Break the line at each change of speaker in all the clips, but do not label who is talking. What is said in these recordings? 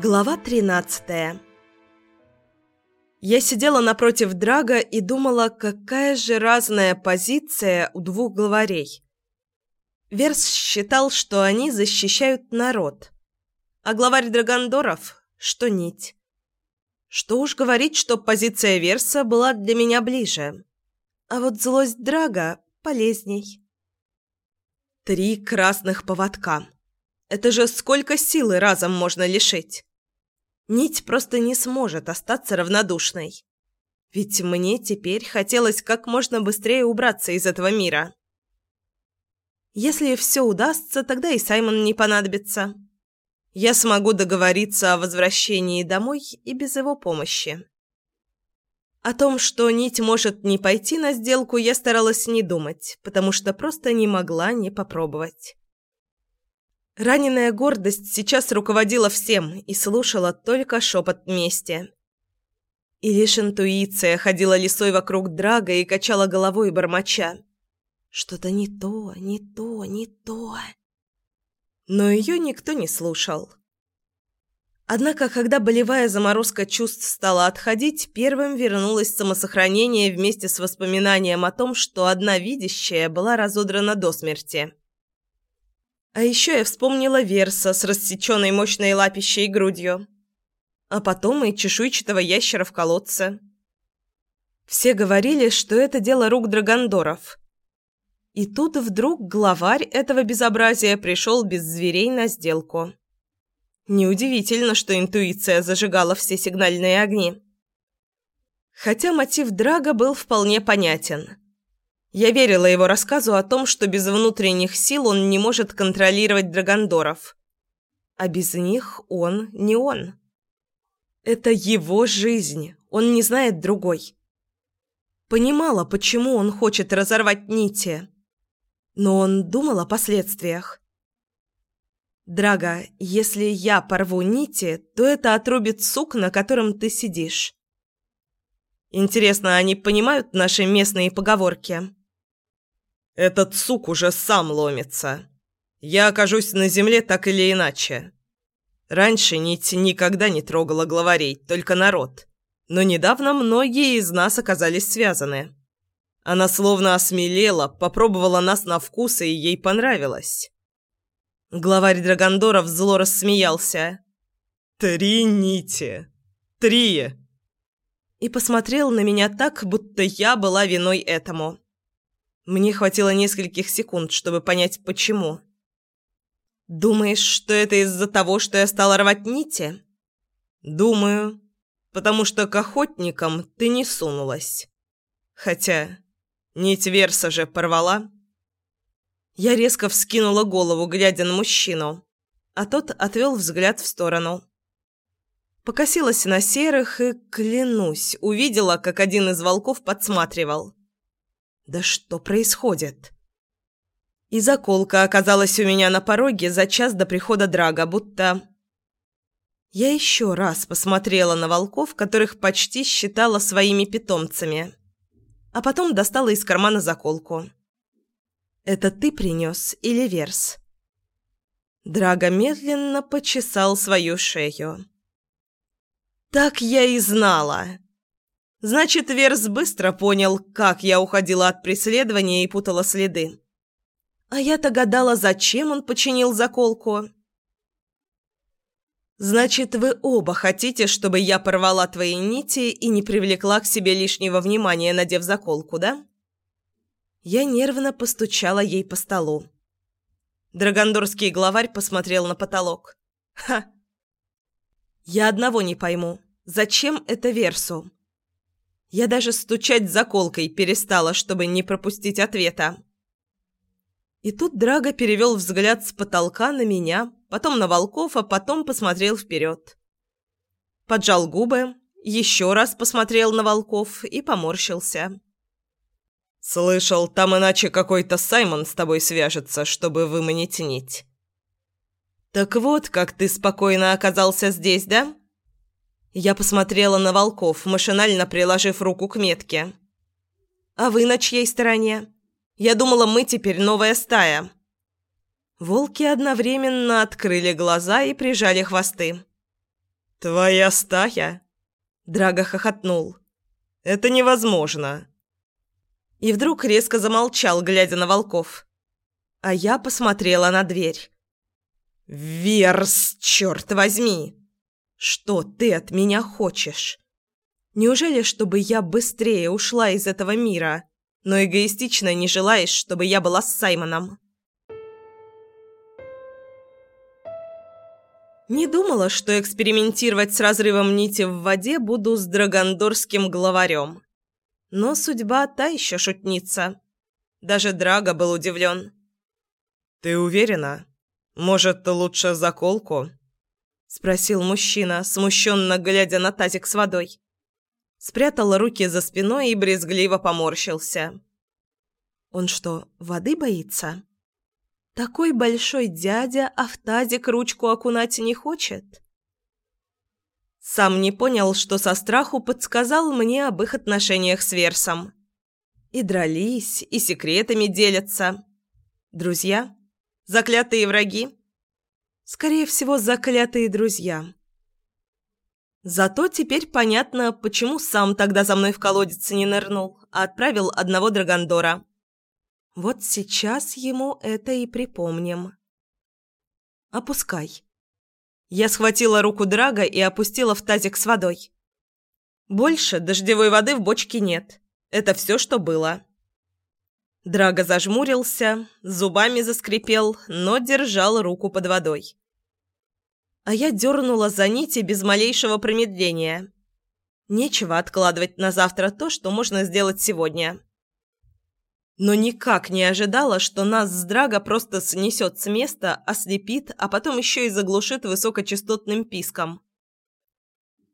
Глава 13 Я сидела напротив Драга и думала, какая же разная позиция у двух главарей. Верс считал, что они защищают народ, а главарь Драгондоров – что нить. Что уж говорить, что позиция Верса была для меня ближе, а вот злость Драга полезней. Три красных поводка. Это же сколько силы разом можно лишить? Нить просто не сможет остаться равнодушной. Ведь мне теперь хотелось как можно быстрее убраться из этого мира. Если все удастся, тогда и Саймон не понадобится. Я смогу договориться о возвращении домой и без его помощи. О том, что нить может не пойти на сделку, я старалась не думать, потому что просто не могла не попробовать. Раненая гордость сейчас руководила всем и слушала только шепот мести. И лишь интуиция ходила лисой вокруг Драга и качала головой бормоча. Что-то не то, не то, не то. Но ее никто не слушал. Однако, когда болевая заморозка чувств стала отходить, первым вернулось самосохранение вместе с воспоминанием о том, что одна видящая была разодрана до смерти. А еще я вспомнила Верса с рассеченной мощной лапищей грудью. А потом и чешуйчатого ящера в колодце. Все говорили, что это дело рук Драгондоров. И тут вдруг главарь этого безобразия пришел без зверей на сделку. Неудивительно, что интуиция зажигала все сигнальные огни. Хотя мотив Драга был вполне понятен – я верила его рассказу о том, что без внутренних сил он не может контролировать драгондоров. А без них он не он. Это его жизнь, он не знает другой. Понимала, почему он хочет разорвать нити. Но он думал о последствиях. «Драга, если я порву нити, то это отрубит сук, на котором ты сидишь». Интересно, они понимают наши местные поговорки? Этот сук уже сам ломится. Я окажусь на земле так или иначе. Раньше нить никогда не трогала главарей, только народ. Но недавно многие из нас оказались связаны. Она словно осмелела, попробовала нас на вкус, и ей понравилось. Главарь Драгондоров зло рассмеялся. «Три нити! Три!» И посмотрел на меня так, будто я была виной этому. Мне хватило нескольких секунд, чтобы понять, почему. «Думаешь, что это из-за того, что я стала рвать нити?» «Думаю. Потому что к охотникам ты не сунулась. Хотя нить Верса же порвала». Я резко вскинула голову, глядя на мужчину, а тот отвел взгляд в сторону. Покосилась на серых и, клянусь, увидела, как один из волков подсматривал. Да что происходит? И заколка оказалась у меня на пороге за час до прихода Драга, будто... Я еще раз посмотрела на волков, которых почти считала своими питомцами, а потом достала из кармана заколку. «Это ты принес или Верс?» Драга медленно почесал свою шею. «Так я и знала!» Значит, Верс быстро понял, как я уходила от преследования и путала следы. А я-то гадала, зачем он починил заколку. «Значит, вы оба хотите, чтобы я порвала твои нити и не привлекла к себе лишнего внимания, надев заколку, да?» Я нервно постучала ей по столу. Драгондорский главарь посмотрел на потолок. «Ха! Я одного не пойму. Зачем это Версу?» Я даже стучать заколкой перестала, чтобы не пропустить ответа. И тут Драго перевел взгляд с потолка на меня, потом на волков, а потом посмотрел вперед. Поджал губы, еще раз посмотрел на волков и поморщился. «Слышал, там иначе какой-то Саймон с тобой свяжется, чтобы выманить нить». «Так вот, как ты спокойно оказался здесь, да?» Я посмотрела на волков, машинально приложив руку к метке. «А вы на чьей стороне? Я думала, мы теперь новая стая». Волки одновременно открыли глаза и прижали хвосты. «Твоя стая?» Драго хохотнул. «Это невозможно!» И вдруг резко замолчал, глядя на волков. А я посмотрела на дверь. «Верс, черт возьми! Что ты от меня хочешь? Неужели, чтобы я быстрее ушла из этого мира, но эгоистично не желаешь, чтобы я была с Саймоном?» Не думала, что экспериментировать с разрывом нити в воде буду с драгондорским главарем. Но судьба та еще шутница. Даже Драго был удивлен. «Ты уверена? Может, лучше заколку?» Спросил мужчина, смущенно глядя на тазик с водой. Спрятал руки за спиной и брезгливо поморщился. «Он что, воды боится?» Такой большой дядя, а в тазик ручку окунать не хочет. Сам не понял, что со страху подсказал мне об их отношениях с Версом. И дрались, и секретами делятся. Друзья? Заклятые враги? Скорее всего, заклятые друзья. Зато теперь понятно, почему сам тогда за мной в колодец не нырнул, а отправил одного Драгондора. Вот сейчас ему это и припомним. «Опускай». Я схватила руку Драга и опустила в тазик с водой. Больше дождевой воды в бочке нет. Это все, что было. Драга зажмурился, зубами заскрипел, но держал руку под водой. А я дернула за нити без малейшего промедления. Нечего откладывать на завтра то, что можно сделать сегодня но никак не ожидала, что нас с Драго просто снесет с места, ослепит, а потом еще и заглушит высокочастотным писком.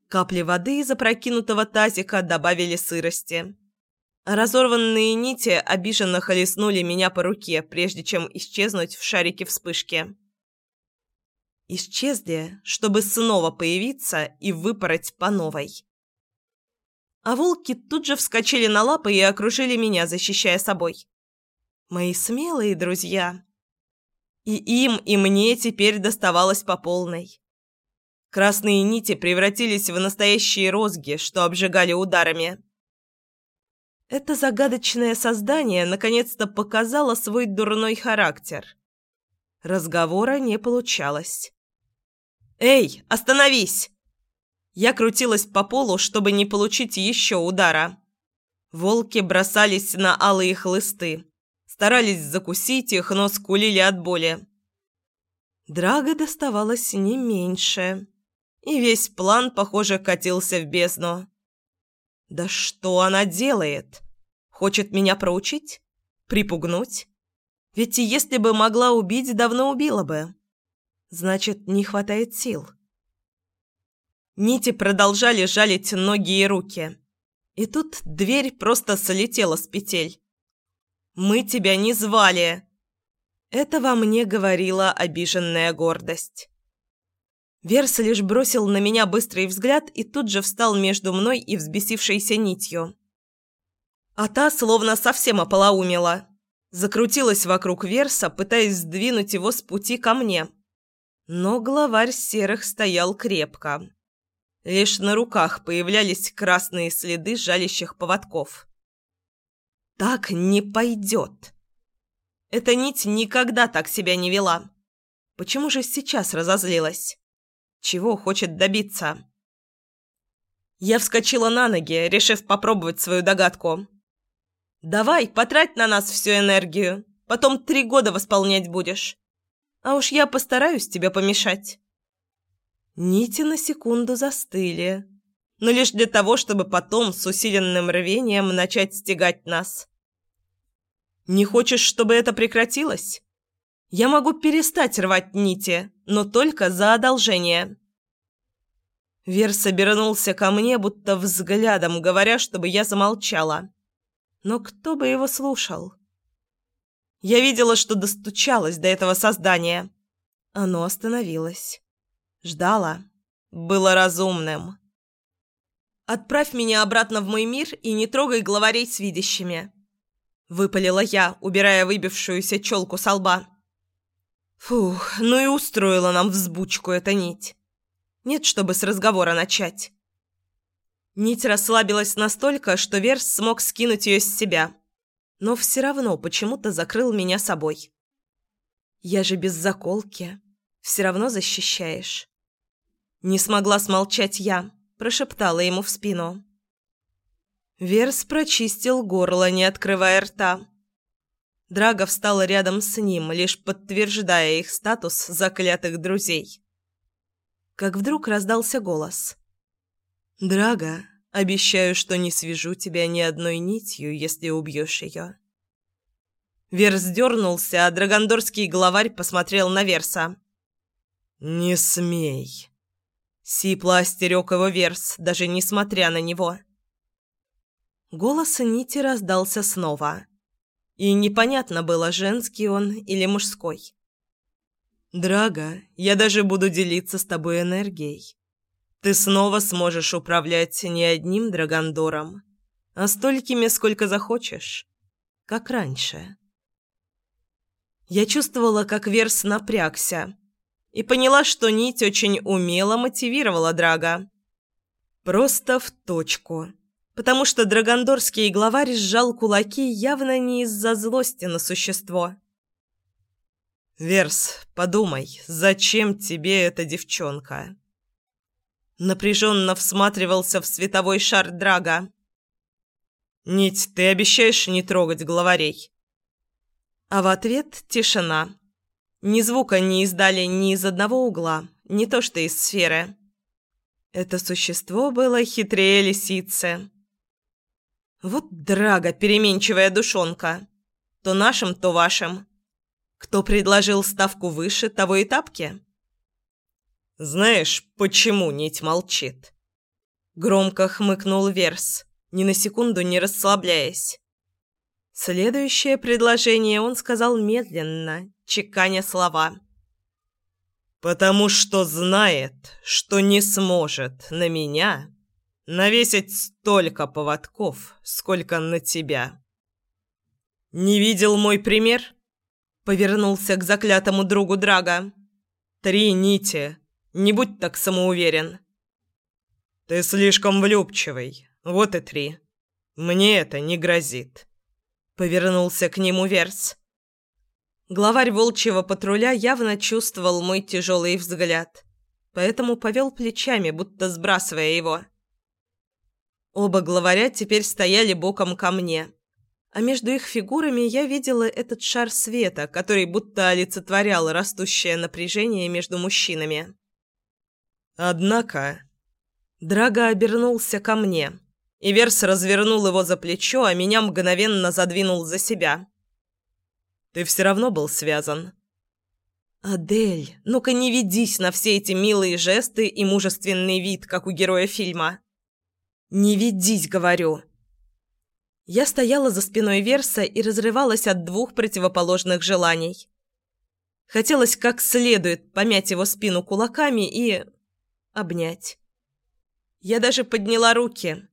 Капли воды из опрокинутого тазика добавили сырости. Разорванные нити обиженно холеснули меня по руке, прежде чем исчезнуть в шарике вспышки. Исчезли, чтобы снова появиться и выпороть по новой. А волки тут же вскочили на лапы и окружили меня, защищая собой. Мои смелые друзья. И им, и мне теперь доставалось по полной. Красные нити превратились в настоящие розги, что обжигали ударами. Это загадочное создание наконец-то показало свой дурной характер. Разговора не получалось. «Эй, остановись!» Я крутилась по полу, чтобы не получить еще удара. Волки бросались на алые хлысты. Старались закусить их, но скулили от боли. Драга доставалось не меньше. И весь план, похоже, катился в бездну. «Да что она делает? Хочет меня проучить? Припугнуть? Ведь если бы могла убить, давно убила бы. Значит, не хватает сил». Нити продолжали жалить ноги и руки. И тут дверь просто слетела с петель. «Мы тебя не звали!» Это во мне говорила обиженная гордость. Верс лишь бросил на меня быстрый взгляд и тут же встал между мной и взбесившейся нитью. А та словно совсем ополоумела. Закрутилась вокруг Верса, пытаясь сдвинуть его с пути ко мне. Но главарь серых стоял крепко. Лишь на руках появлялись красные следы жалящих поводков. «Так не пойдет!» Эта нить никогда так себя не вела. Почему же сейчас разозлилась? Чего хочет добиться? Я вскочила на ноги, решив попробовать свою догадку. «Давай, потрать на нас всю энергию. Потом три года восполнять будешь. А уж я постараюсь тебе помешать». Нити на секунду застыли, но лишь для того, чтобы потом с усиленным рвением начать стегать нас. «Не хочешь, чтобы это прекратилось? Я могу перестать рвать нити, но только за одолжение». Верс обернулся ко мне, будто взглядом, говоря, чтобы я замолчала. Но кто бы его слушал? Я видела, что достучалась до этого создания. Оно остановилось. Ждала. Было разумным. «Отправь меня обратно в мой мир и не трогай главарей с видящими», — выпалила я, убирая выбившуюся челку со лба. Фух, ну и устроила нам взбучку эта нить. Нет, чтобы с разговора начать. Нить расслабилась настолько, что Верс смог скинуть ее с себя, но все равно почему-то закрыл меня собой. «Я же без заколки. Все равно защищаешь». Не смогла смолчать я, прошептала ему в спину. Верс прочистил горло, не открывая рта. Драга встала рядом с ним, лишь подтверждая их статус заклятых друзей. Как вдруг раздался голос. «Драга, обещаю, что не свяжу тебя ни одной нитью, если убьешь ее». Верс дернулся, а драгондорский главарь посмотрел на Верса. «Не смей!» Сипло остерег его Верс, даже несмотря на него. Голос Нити раздался снова. И непонятно было, женский он или мужской. «Драга, я даже буду делиться с тобой энергией. Ты снова сможешь управлять не одним Драгондором, а столькими, сколько захочешь, как раньше». Я чувствовала, как Верс напрягся, и поняла, что нить очень умело мотивировала Драга. Просто в точку. Потому что драгондорский главарь сжал кулаки явно не из-за злости на существо. «Верс, подумай, зачем тебе эта девчонка?» Напряженно всматривался в световой шар Драга. «Нить, ты обещаешь не трогать главарей?» А в ответ тишина. Ни звука не издали ни из одного угла, не то что из сферы. Это существо было хитрее лисицы. Вот драга, переменчивая душонка. То нашим, то вашим. Кто предложил ставку выше, того и тапки. «Знаешь, почему нить молчит?» Громко хмыкнул Верс, ни на секунду не расслабляясь. Следующее предложение он сказал медленно, чеканя слова. «Потому что знает, что не сможет на меня навесить столько поводков, сколько на тебя». «Не видел мой пример?» Повернулся к заклятому другу Драга. «Три нити. Не будь так самоуверен». «Ты слишком влюбчивый. Вот и три. Мне это не грозит». Повернулся к нему Верс. Главарь волчьего патруля явно чувствовал мой тяжелый взгляд, поэтому повел плечами, будто сбрасывая его. Оба главаря теперь стояли боком ко мне, а между их фигурами я видела этот шар света, который будто олицетворял растущее напряжение между мужчинами. Однако... Драга обернулся ко мне. Иверс развернул его за плечо, а меня мгновенно задвинул за себя. «Ты все равно был связан». «Адель, ну-ка не ведись на все эти милые жесты и мужественный вид, как у героя фильма». «Не ведись, говорю». Я стояла за спиной Верса и разрывалась от двух противоположных желаний. Хотелось как следует помять его спину кулаками и... обнять. Я даже подняла руки,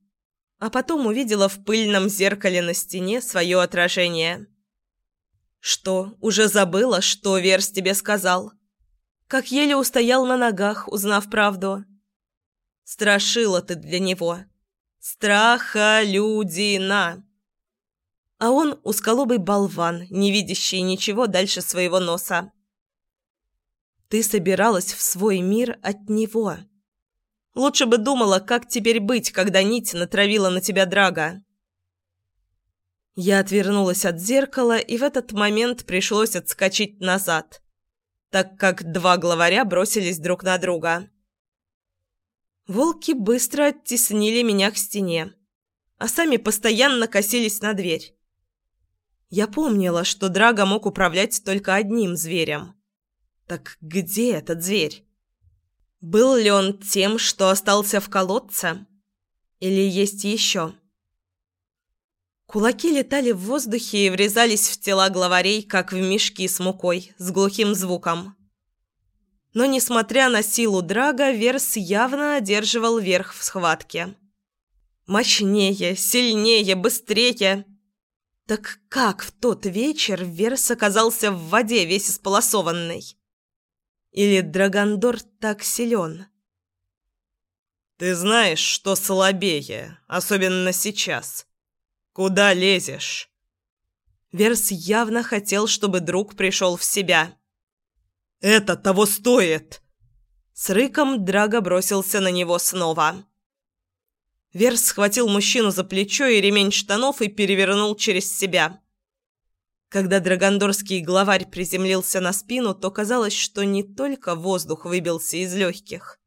а потом увидела в пыльном зеркале на стене свое отражение. «Что, уже забыла, что Верс тебе сказал?» Как еле устоял на ногах, узнав правду. Страшила ты для него. Страха-людина. А он узколобый болван, не видящий ничего дальше своего носа. Ты собиралась в свой мир от него. Лучше бы думала, как теперь быть, когда нить натравила на тебя драга. Я отвернулась от зеркала, и в этот момент пришлось отскочить назад, так как два главаря бросились друг на друга. Волки быстро оттеснили меня к стене, а сами постоянно косились на дверь. Я помнила, что Драга мог управлять только одним зверем. Так где этот зверь? Был ли он тем, что остался в колодце? Или есть еще? Кулаки летали в воздухе и врезались в тела главарей, как в мешки с мукой, с глухим звуком. Но, несмотря на силу Драга, Верс явно одерживал верх в схватке. Мощнее, сильнее, быстрее. Так как в тот вечер Верс оказался в воде весь исполосованный? Или Драгондор так силен? «Ты знаешь, что слабее, особенно сейчас. Куда лезешь?» Верс явно хотел, чтобы друг пришел в себя. «Это того стоит!» С рыком Драго бросился на него снова. Верс схватил мужчину за плечо и ремень штанов и перевернул через себя. Когда драгондорский главарь приземлился на спину, то казалось, что не только воздух выбился из легких,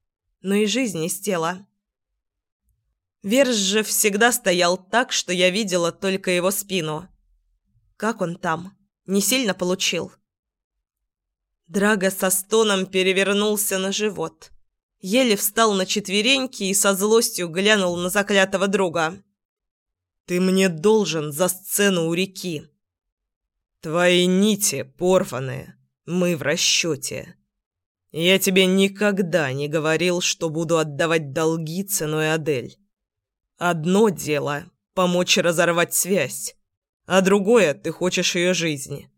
но и жизнь из тела. Верс же всегда стоял так, что я видела только его спину. Как он там? Не сильно получил? Драго со стоном перевернулся на живот. Еле встал на четвереньки и со злостью глянул на заклятого друга. «Ты мне должен за сцену у реки. Твои нити порваны, мы в расчете. Я тебе никогда не говорил, что буду отдавать долги ценой Адель. Одно дело — помочь разорвать связь, а другое — ты хочешь ее жизни.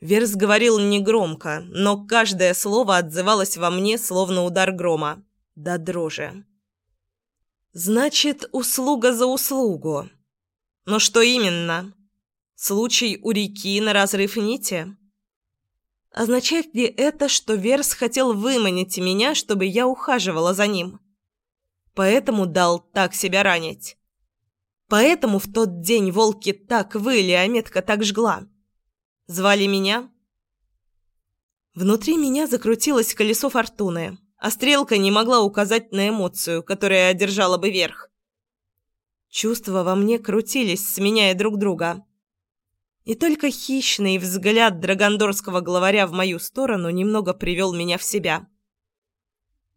Верс говорил негромко, но каждое слово отзывалось во мне, словно удар грома. До дрожи. «Значит, услуга за услугу. Но что именно? Случай у реки на разрыв нити?» Означает ли это, что Верс хотел выманить меня, чтобы я ухаживала за ним? Поэтому дал так себя ранить. Поэтому в тот день волки так выли, а метка так жгла. Звали меня?» Внутри меня закрутилось колесо фортуны, а стрелка не могла указать на эмоцию, которая одержала бы верх. Чувства во мне крутились, сменяя друг друга. И только хищный взгляд драгондорского главаря в мою сторону немного привел меня в себя.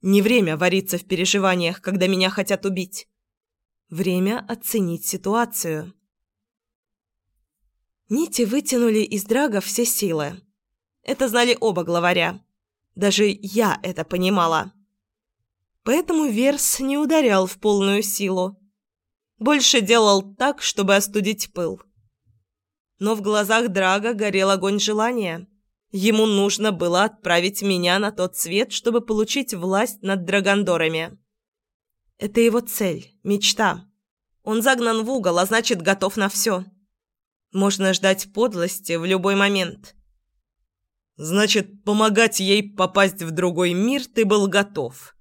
Не время вариться в переживаниях, когда меня хотят убить. Время оценить ситуацию. Нити вытянули из драга все силы. Это знали оба главаря. Даже я это понимала. Поэтому Верс не ударял в полную силу. Больше делал так, чтобы остудить пыл. Но в глазах Драга горел огонь желания. Ему нужно было отправить меня на тот свет, чтобы получить власть над драгондорами. Это его цель, мечта. Он загнан в угол, а значит, готов на все. Можно ждать подлости в любой момент. Значит, помогать ей попасть в другой мир ты был готов.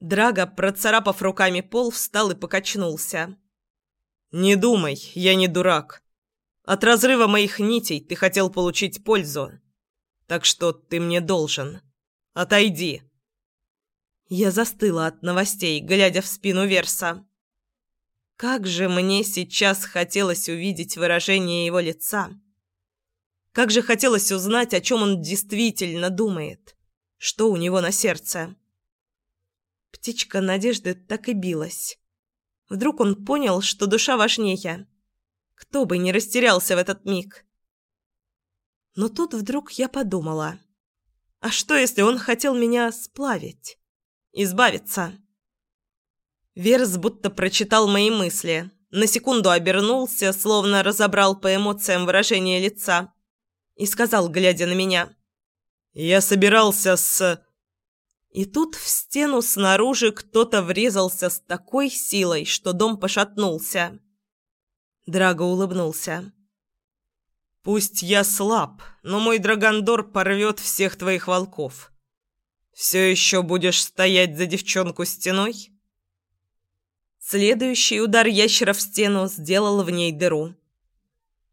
Драго, процарапав руками пол, встал и покачнулся. «Не думай, я не дурак. От разрыва моих нитей ты хотел получить пользу. Так что ты мне должен. Отойди». Я застыла от новостей, глядя в спину Верса. Как же мне сейчас хотелось увидеть выражение его лица. Как же хотелось узнать, о чем он действительно думает. Что у него на сердце. Птичка надежды так и билась. Вдруг он понял, что душа важнее. Кто бы не растерялся в этот миг. Но тут вдруг я подумала. А что, если он хотел меня сплавить? Избавиться? Верс будто прочитал мои мысли. На секунду обернулся, словно разобрал по эмоциям выражение лица. И сказал, глядя на меня. «Я собирался с...» И тут в стену снаружи кто-то врезался с такой силой, что дом пошатнулся. Драго улыбнулся. «Пусть я слаб, но мой Драгондор порвет всех твоих волков. Все еще будешь стоять за девчонку стеной?» Следующий удар ящера в стену сделал в ней дыру.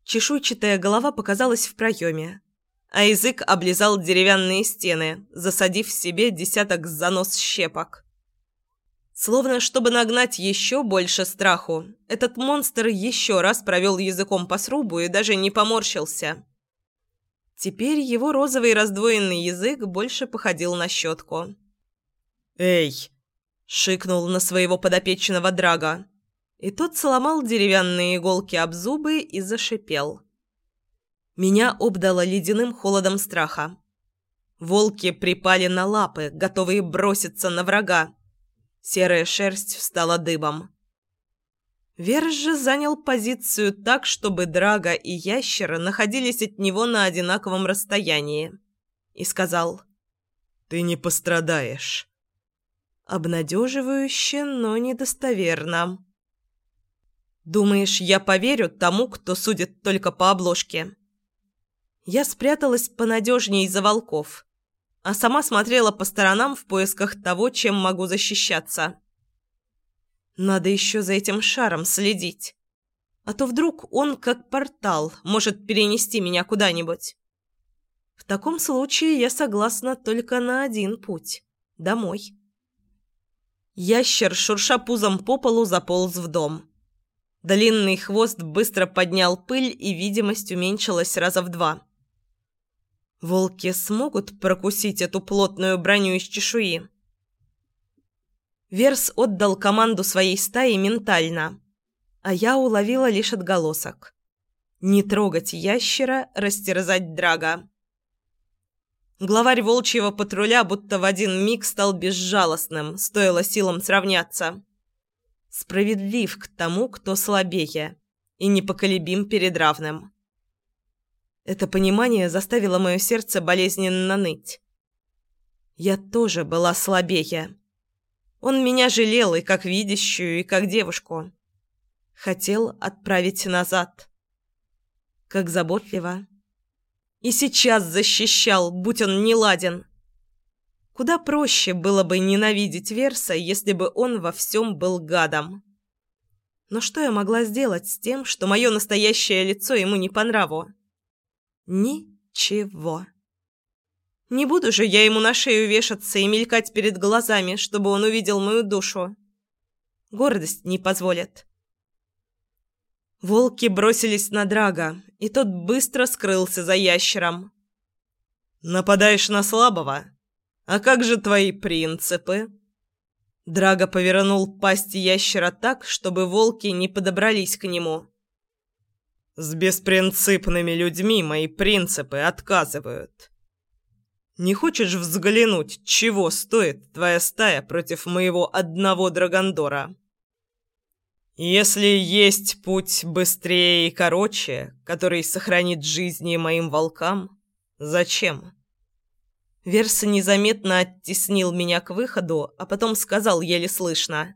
Чешуйчатая голова показалась в проеме, а язык облизал деревянные стены, засадив себе десяток занос щепок. Словно чтобы нагнать еще больше страху, этот монстр еще раз провел языком по срубу и даже не поморщился. Теперь его розовый раздвоенный язык больше походил на щетку. «Эй!» Шикнул на своего подопечного Драга. И тот сломал деревянные иголки об зубы и зашипел. Меня обдало ледяным холодом страха. Волки припали на лапы, готовые броситься на врага. Серая шерсть встала дыбом. Верж же занял позицию так, чтобы Драга и Ящера находились от него на одинаковом расстоянии. И сказал «Ты не пострадаешь». Обнадеживающе, но недостоверно. «Думаешь, я поверю тому, кто судит только по обложке?» Я спряталась понадежнее за волков, а сама смотрела по сторонам в поисках того, чем могу защищаться. Надо еще за этим шаром следить. А то вдруг он, как портал, может перенести меня куда-нибудь. В таком случае я согласна только на один путь – домой. Ящер, шурша пузом по полу, заполз в дом. Длинный хвост быстро поднял пыль, и видимость уменьшилась раза в два. Волки смогут прокусить эту плотную броню из чешуи? Верс отдал команду своей стаи ментально, а я уловила лишь отголосок. Не трогать ящера, растерзать драга. Главарь волчьего патруля будто в один миг стал безжалостным, стоило силам сравняться. Справедлив к тому, кто слабее, и непоколебим перед равным. Это понимание заставило мое сердце болезненно ныть. Я тоже была слабее. Он меня жалел и как видящую, и как девушку. Хотел отправить назад. Как заботливо. И сейчас защищал, будь он не ладен. Куда проще было бы ненавидеть Верса, если бы он во всем был гадом. Но что я могла сделать с тем, что мое настоящее лицо ему не по нраву? Ничего. Не буду же я ему на шею вешаться и мелькать перед глазами, чтобы он увидел мою душу. Гордость не позволит. Волки бросились на Драга, и тот быстро скрылся за ящером. «Нападаешь на слабого? А как же твои принципы?» Драга повернул пасть ящера так, чтобы волки не подобрались к нему. «С беспринципными людьми мои принципы отказывают. Не хочешь взглянуть, чего стоит твоя стая против моего одного Драгондора? Если есть путь быстрее и короче, который сохранит жизни моим волкам, зачем? Верса незаметно оттеснил меня к выходу, а потом сказал еле слышно.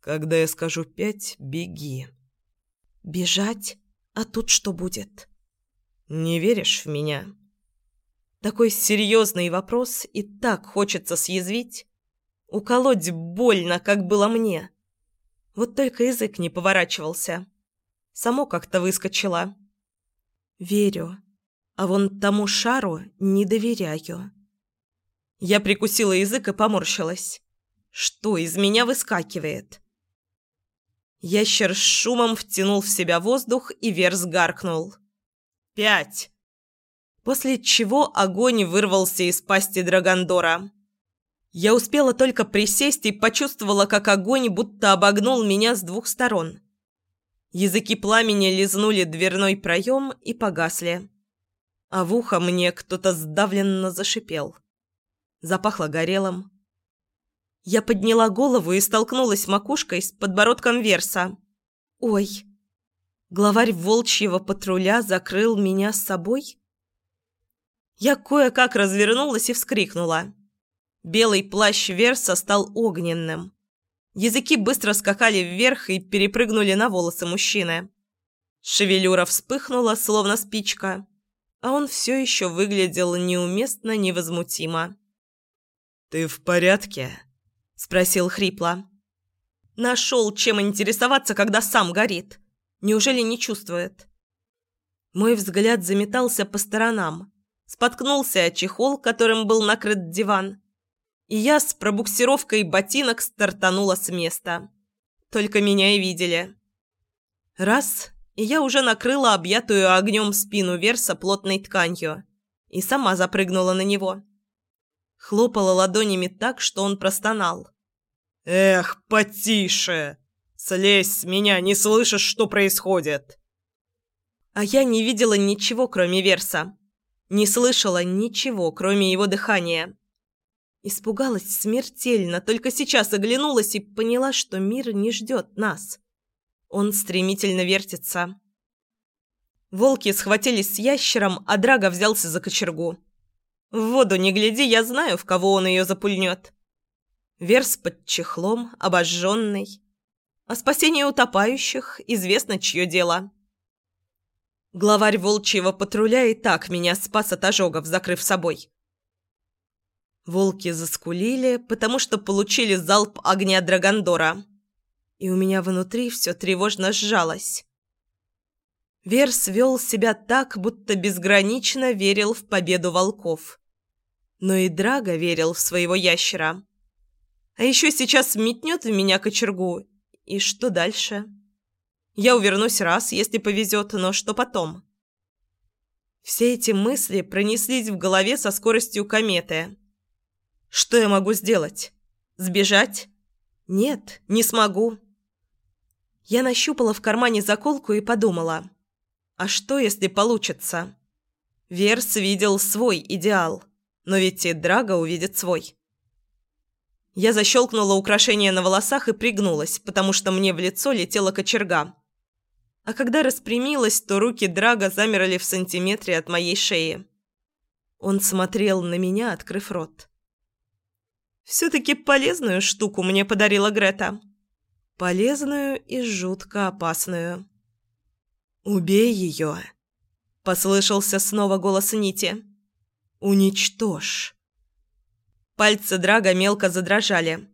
«Когда я скажу пять, беги». «Бежать? А тут что будет?» «Не веришь в меня?» Такой серьезный вопрос и так хочется съязвить. Уколоть больно, как было мне. Вот только язык не поворачивался. Само как-то выскочило. Верю. А вон тому шару не доверяю. Я прикусила язык и поморщилась. Что из меня выскакивает? Ящер с шумом втянул в себя воздух и верз гаркнул. «Пять!» после чего огонь вырвался из пасти Драгондора. Я успела только присесть и почувствовала, как огонь будто обогнул меня с двух сторон. Языки пламени лизнули дверной проем и погасли. А в ухо мне кто-то сдавленно зашипел. Запахло горелым. Я подняла голову и столкнулась макушкой с подбородком Верса. «Ой!» Главарь волчьего патруля закрыл меня с собой? Я кое-как развернулась и вскрикнула. Белый плащ Верса стал огненным. Языки быстро скакали вверх и перепрыгнули на волосы мужчины. Шевелюра вспыхнула, словно спичка, а он все еще выглядел неуместно невозмутимо. «Ты в порядке?» – спросил хрипло. «Нашел, чем интересоваться, когда сам горит. Неужели не чувствует?» Мой взгляд заметался по сторонам споткнулся о чехол, которым был накрыт диван, и я с пробуксировкой ботинок стартанула с места. Только меня и видели. Раз, и я уже накрыла объятую огнем спину Верса плотной тканью и сама запрыгнула на него. Хлопала ладонями так, что он простонал. «Эх, потише! Слезь с меня, не слышишь, что происходит!» А я не видела ничего, кроме Верса. Не слышала ничего, кроме его дыхания. Испугалась смертельно, только сейчас оглянулась и поняла, что мир не ждет нас. Он стремительно вертится. Волки схватились с ящером, а Драга взялся за кочергу. В воду не гляди, я знаю, в кого он ее запульнет. Верс под чехлом, обожженный. О спасении утопающих известно чье дело. Главарь волчьего патруля и так меня спас от ожогов, закрыв собой. Волки заскулили, потому что получили залп огня Драгондора. И у меня внутри все тревожно сжалось. Верс вел себя так, будто безгранично верил в победу волков. Но и Драго верил в своего ящера. А еще сейчас метнет в меня кочергу. И что дальше? Я увернусь раз, если повезет, но что потом? Все эти мысли пронеслись в голове со скоростью кометы. Что я могу сделать? Сбежать? Нет, не смогу. Я нащупала в кармане заколку и подумала. А что, если получится? Верс видел свой идеал, но ведь и Драго увидит свой. Я защелкнула украшение на волосах и пригнулась, потому что мне в лицо летела кочерга. А когда распрямилась, то руки Драга замерли в сантиметре от моей шеи. Он смотрел на меня, открыв рот. Все-таки полезную штуку мне подарила Грета. Полезную и жутко опасную. «Убей ее!» – послышался снова голос Нити. «Уничтожь!» Пальцы Драга мелко задрожали,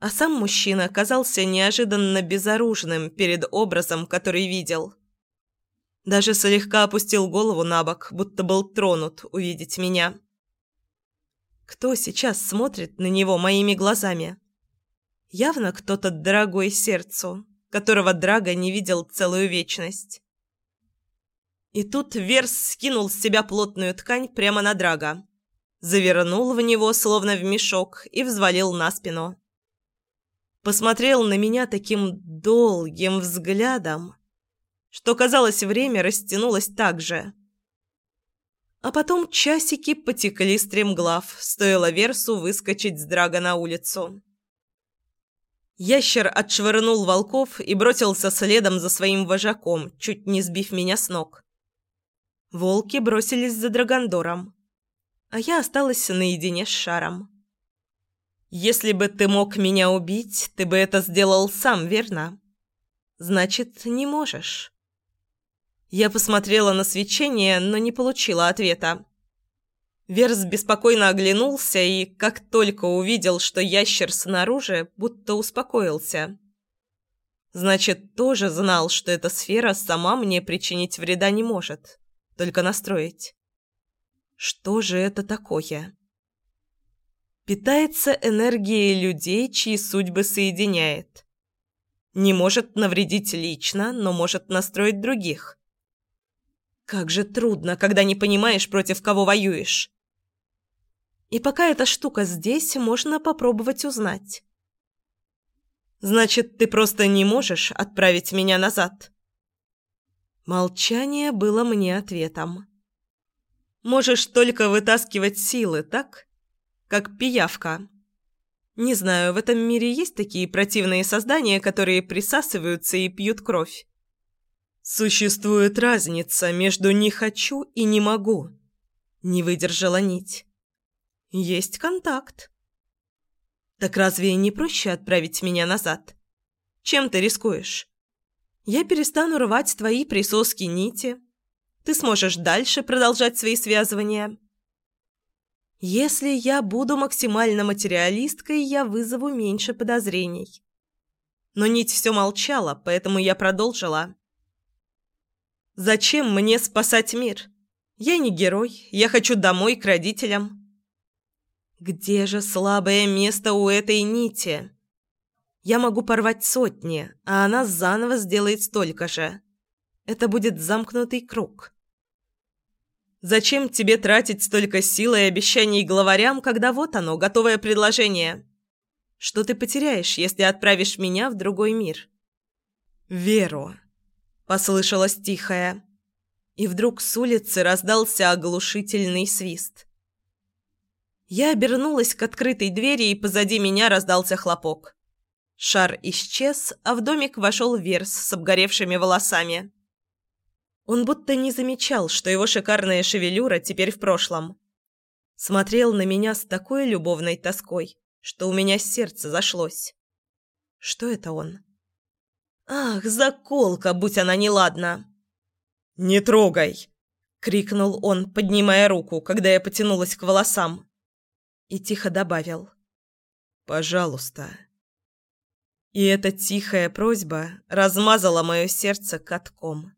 а сам мужчина казался неожиданно безоружным перед образом, который видел. Даже слегка опустил голову на бок, будто был тронут увидеть меня. Кто сейчас смотрит на него моими глазами? Явно кто-то дорогой сердцу, которого Драга не видел целую вечность. И тут Верс скинул с себя плотную ткань прямо на Драга, завернул в него, словно в мешок, и взвалил на спину. Посмотрел на меня таким долгим взглядом, что, казалось, время растянулось так же. А потом часики потекли стремглав, стоило Версу выскочить с драга на улицу. Ящер отшвырнул волков и бросился следом за своим вожаком, чуть не сбив меня с ног. Волки бросились за Драгондором, а я осталась наедине с шаром. «Если бы ты мог меня убить, ты бы это сделал сам, верно? Значит, не можешь». Я посмотрела на свечение, но не получила ответа. Верс беспокойно оглянулся и, как только увидел, что ящер снаружи, будто успокоился. Значит, тоже знал, что эта сфера сама мне причинить вреда не может, только настроить. Что же это такое? Питается энергией людей, чьи судьбы соединяет. Не может навредить лично, но может настроить других. Как же трудно, когда не понимаешь, против кого воюешь. И пока эта штука здесь, можно попробовать узнать. Значит, ты просто не можешь отправить меня назад? Молчание было мне ответом. Можешь только вытаскивать силы, так? Как пиявка. Не знаю, в этом мире есть такие противные создания, которые присасываются и пьют кровь. Существует разница между «не хочу» и «не могу». Не выдержала нить. Есть контакт. Так разве не проще отправить меня назад? Чем ты рискуешь? Я перестану рвать твои присоски нити. Ты сможешь дальше продолжать свои связывания. Если я буду максимально материалисткой, я вызову меньше подозрений. Но нить все молчала, поэтому я продолжила. Зачем мне спасать мир? Я не герой, я хочу домой к родителям. Где же слабое место у этой нити? Я могу порвать сотни, а она заново сделает столько же. Это будет замкнутый круг. Зачем тебе тратить столько сил и обещаний главарям, когда вот оно, готовое предложение? Что ты потеряешь, если отправишь меня в другой мир? Веру. Послышалось тихое. И вдруг с улицы раздался оглушительный свист. Я обернулась к открытой двери, и позади меня раздался хлопок. Шар исчез, а в домик вошел Верс с обгоревшими волосами. Он будто не замечал, что его шикарная шевелюра теперь в прошлом. Смотрел на меня с такой любовной тоской, что у меня сердце зашлось. Что это он? Ах, заколка, будь она неладна. «Не трогай!» — крикнул он, поднимая руку, когда я потянулась к волосам. И тихо добавил. «Пожалуйста». И эта тихая просьба размазала мое сердце катком.